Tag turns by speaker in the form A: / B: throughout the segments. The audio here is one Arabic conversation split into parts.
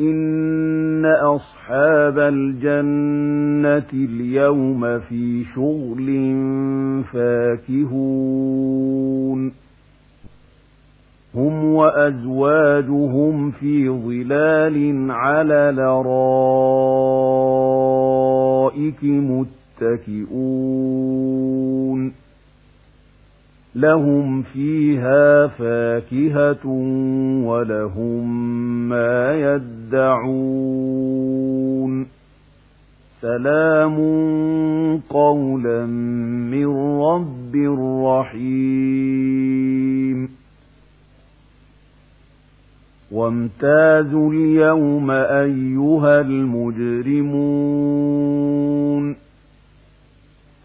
A: إن أصحاب الجنة اليوم في شغل فاكهون هم وأزواجهم في ظلال على لرائك متكئون لهم فيها فاكهة ولهم ما يدعون. سلام قولا من رب رحيم. وامتازوا اليوم أيها المجرمون.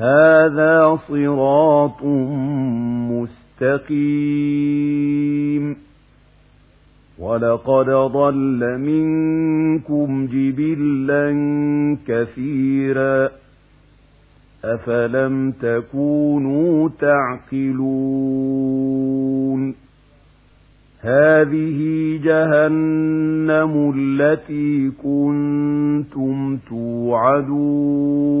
A: هذا صراط مستقيم. ولقد ضل منكم جبلا كثيرا. أفلم تكونوا تعقلون؟ هذه جهنم التي كنتم توعدون.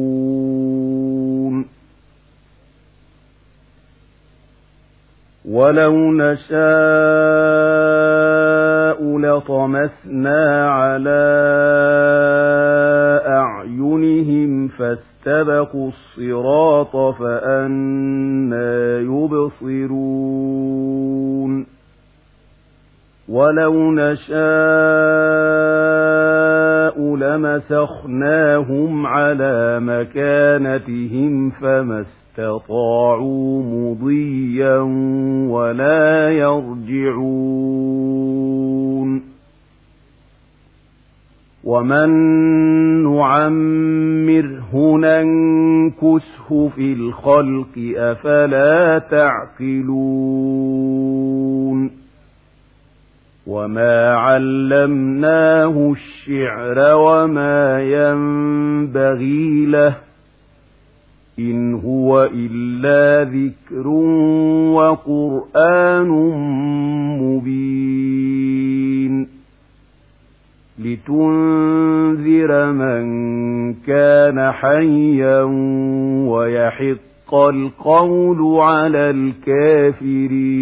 A: ولو نشاء لطمسنا على أعينهم فاستبقوا الصراط فأنا يبصرون ولو نشاء لمسخناهم على مكانتهم فما استطاعوا مضيا ولا يرجعون ومن نعمره ننكسه في الخلق أفلا تعقلون وما علمناه الشعر وما ينبغي له إن هو إلا ذكر وقرآن مبين لتنذر من كان حيا ويحق القول على الكافرين